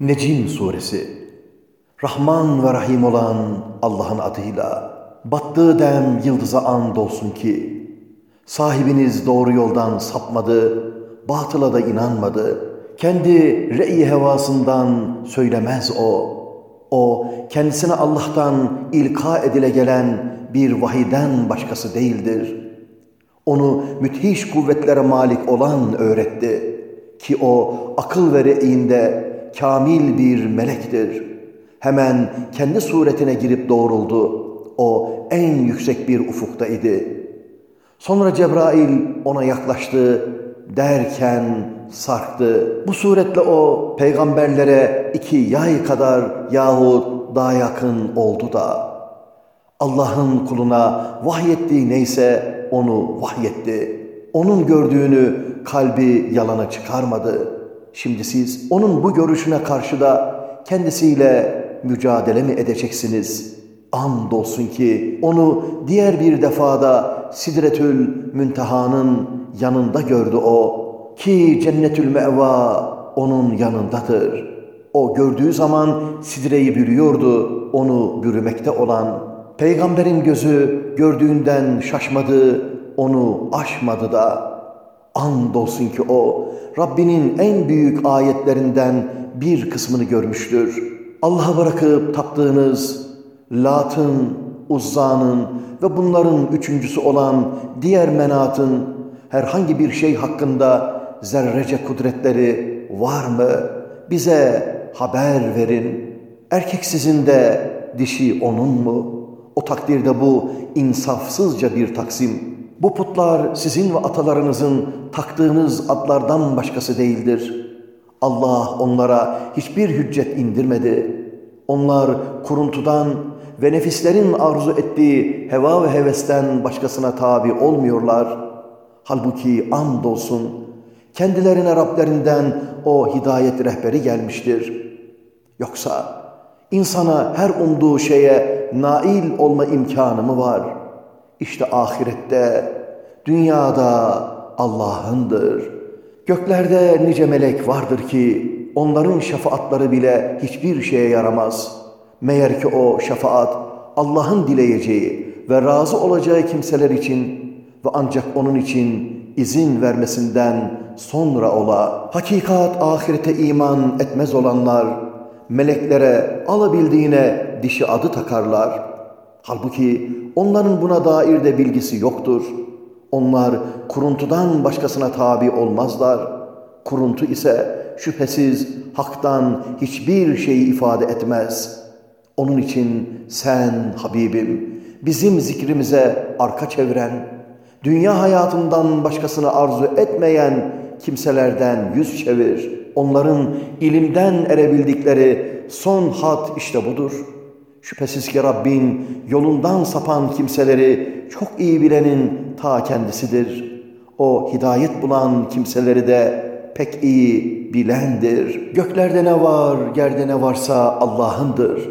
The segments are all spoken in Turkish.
Necim Suresi Rahman ve Rahim olan Allah'ın adıyla battığı dem yıldıza and olsun ki sahibiniz doğru yoldan sapmadı, batıla da inanmadı. Kendi re'yi hevasından söylemez o. O kendisine Allah'tan ilka edile gelen bir vahiden başkası değildir. Onu müthiş kuvvetlere malik olan öğretti ki o akıl ve re'inde kamil bir melektir. Hemen kendi suretine girip doğruldu. O en yüksek bir ufukta idi. Sonra Cebrail ona yaklaştı derken sarktı. Bu suretle o peygamberlere iki yay kadar yahut daha yakın oldu da Allah'ın kuluna vahyettiği neyse onu vahyetti. Onun gördüğünü kalbi yalana çıkarmadı.'' Şimdi siz onun bu görüşüne karşı da kendisiyle mücadele mi edeceksiniz? Andolsun ki onu diğer bir defada Sidretül Münteha'nın yanında gördü o. Ki Cennetül Meva onun yanındadır. O gördüğü zaman sidreyi bürüyordu, onu bürümekte olan. Peygamberin gözü gördüğünden şaşmadı, onu aşmadı da. Andolsun ki o Rabbinin en büyük ayetlerinden bir kısmını görmüştür. Allah'a bırakıp taptığınız Lat'ın, Uzza'nın ve bunların üçüncüsü olan diğer menatın herhangi bir şey hakkında zerrece kudretleri var mı? Bize haber verin. Erkek sizin de dişi onun mu? O takdirde bu insafsızca bir taksim bu putlar sizin ve atalarınızın taktığınız adlardan başkası değildir. Allah onlara hiçbir hüccet indirmedi. Onlar kuruntudan ve nefislerin arzu ettiği heva ve hevesten başkasına tabi olmuyorlar. Halbuki andolsun kendilerine Rablerinden o hidayet rehberi gelmiştir. Yoksa insana her umduğu şeye nail olma imkanı mı var?'' İşte ahirette, dünyada Allah'ındır. Göklerde nice melek vardır ki onların şefaatları bile hiçbir şeye yaramaz. Meğer ki o şefaat Allah'ın dileyeceği ve razı olacağı kimseler için ve ancak onun için izin vermesinden sonra ola. Hakikat ahirete iman etmez olanlar meleklere alabildiğine dişi adı takarlar. Halbuki onların buna dair de bilgisi yoktur. Onlar kuruntudan başkasına tabi olmazlar. Kuruntu ise şüphesiz haktan hiçbir şeyi ifade etmez. Onun için sen Habibim bizim zikrimize arka çeviren, dünya hayatından başkasını arzu etmeyen kimselerden yüz çevir. Onların ilimden erebildikleri son hat işte budur.'' Şüphesiz ki Rabbin yolundan sapan kimseleri çok iyi bilenin ta kendisidir. O hidayet bulan kimseleri de pek iyi bilendir. Göklerde ne var, yerde ne varsa Allah'ındır.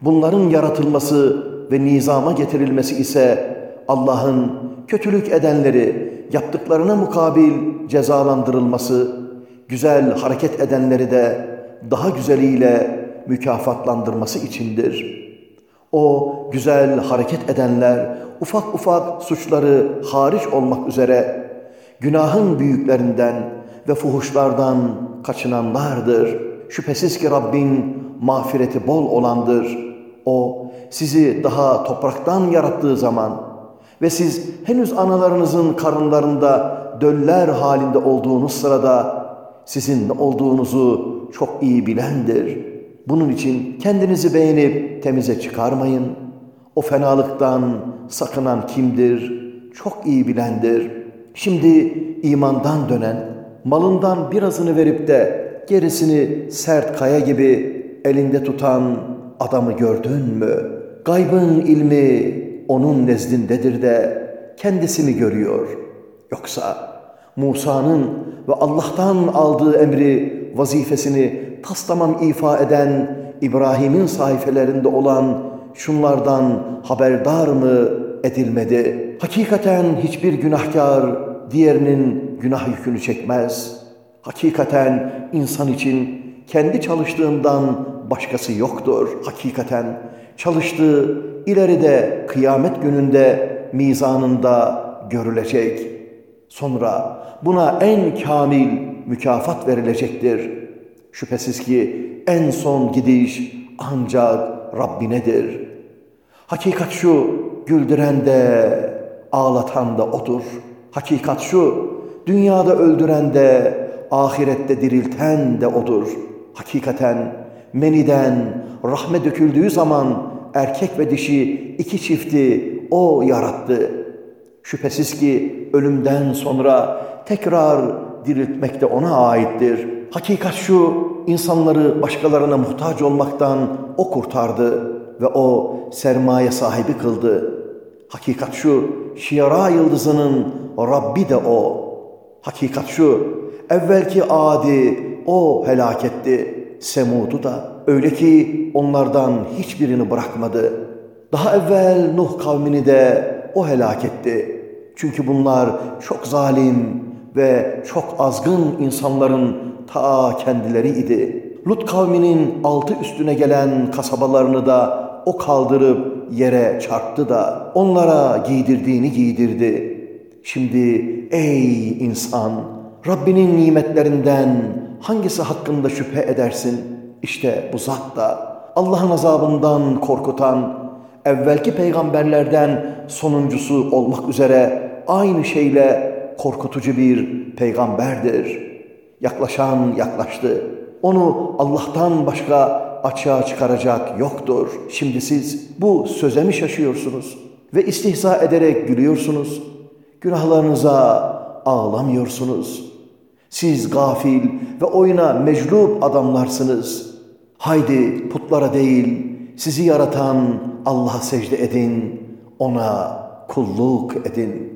Bunların yaratılması ve nizama getirilmesi ise Allah'ın kötülük edenleri yaptıklarına mukabil cezalandırılması, güzel hareket edenleri de daha güzeliyle mükafatlandırması içindir. O güzel hareket edenler ufak ufak suçları hariç olmak üzere günahın büyüklerinden ve fuhuşlardan kaçınanlardır. Şüphesiz ki Rabbin mağfireti bol olandır. O sizi daha topraktan yarattığı zaman ve siz henüz analarınızın karınlarında döller halinde olduğunuz sırada sizin ne olduğunuzu çok iyi bilendir.'' Bunun için kendinizi beğenip temize çıkarmayın. O fenalıktan sakınan kimdir? Çok iyi bilendir. Şimdi imandan dönen, malından birazını verip de gerisini sert kaya gibi elinde tutan adamı gördün mü? Gaybın ilmi onun nezdindedir de kendisi mi görüyor? Yoksa Musa'nın ve Allah'tan aldığı emri, vazifesini tas tamam ifa eden İbrahim'in sayfelerinde olan şunlardan haberdar mı edilmedi? Hakikaten hiçbir günahkar diğerinin günah yükünü çekmez. Hakikaten insan için kendi çalıştığından başkası yoktur hakikaten. Çalıştığı ileride kıyamet gününde mizanında görülecek. Sonra buna en kamil mükafat verilecektir. Şüphesiz ki en son gidiş ancak Rabbinedir. Hakikat şu, güldüren de, ağlatan da O'dur. Hakikat şu, dünyada öldüren de, ahirette dirilten de O'dur. Hakikaten meniden rahme döküldüğü zaman erkek ve dişi iki çifti O yarattı. Şüphesiz ki ölümden sonra tekrar diriltmek de O'na aittir. Hakikat şu, insanları başkalarına muhtaç olmaktan O kurtardı ve O sermaye sahibi kıldı. Hakikat şu, şiara yıldızının Rabbi de O. Hakikat şu, evvelki adi O helak etti. Semud'u da öyle ki onlardan hiçbirini bırakmadı. Daha evvel Nuh kavmini de O helak etti. Çünkü bunlar çok zalim ve çok azgın insanların ta kendileri idi. Lut kavminin altı üstüne gelen kasabalarını da o kaldırıp yere çarptı da onlara giydirdiğini giydirdi. Şimdi ey insan Rabbinin nimetlerinden hangisi hakkında şüphe edersin? İşte bu zat da Allah'ın azabından korkutan, evvelki peygamberlerden sonuncusu olmak üzere aynı şeyle korkutucu bir peygamberdir. Yaklaşan yaklaştı. Onu Allah'tan başka açığa çıkaracak yoktur. Şimdi siz bu söze mi şaşıyorsunuz? Ve istihza ederek gülüyorsunuz. Günahlarınıza ağlamıyorsunuz. Siz gafil ve oyuna meclup adamlarsınız. Haydi putlara değil, sizi yaratan Allah'a secde edin, ona kulluk edin.''